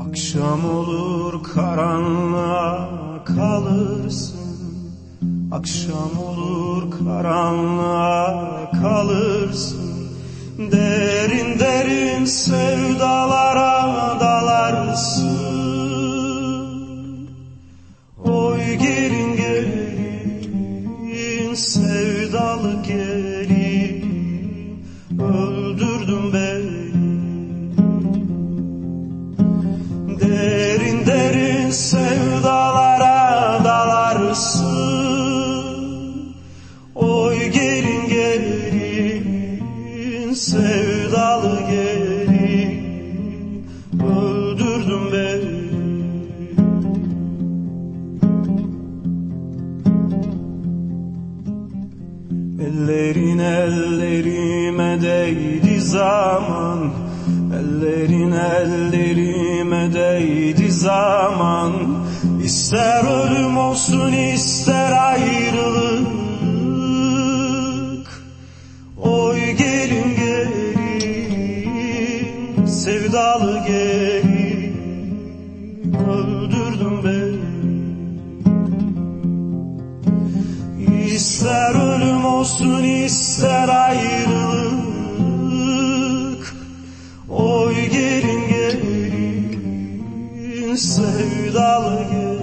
Akşam olur karanlığa kalırsın. Akşam olur karanlığa kalırsın. Derin derin sevdalara dalarsın. Oy gelin gelin sevdalı gelin. Öldürdün beni sevdalara dalarsın. Oy gelin gelin sevdalı gelin. Öldürdün beni. Ellerin ellerime değdi zaman Ellerin ellerime değdi zaman. İster ölüm olsun ister ayrılık. Oy gelin gelin. Sevdalı gelin. Öldürdün beni. İster ölüm olsun ister ayrılık sevdalı gelin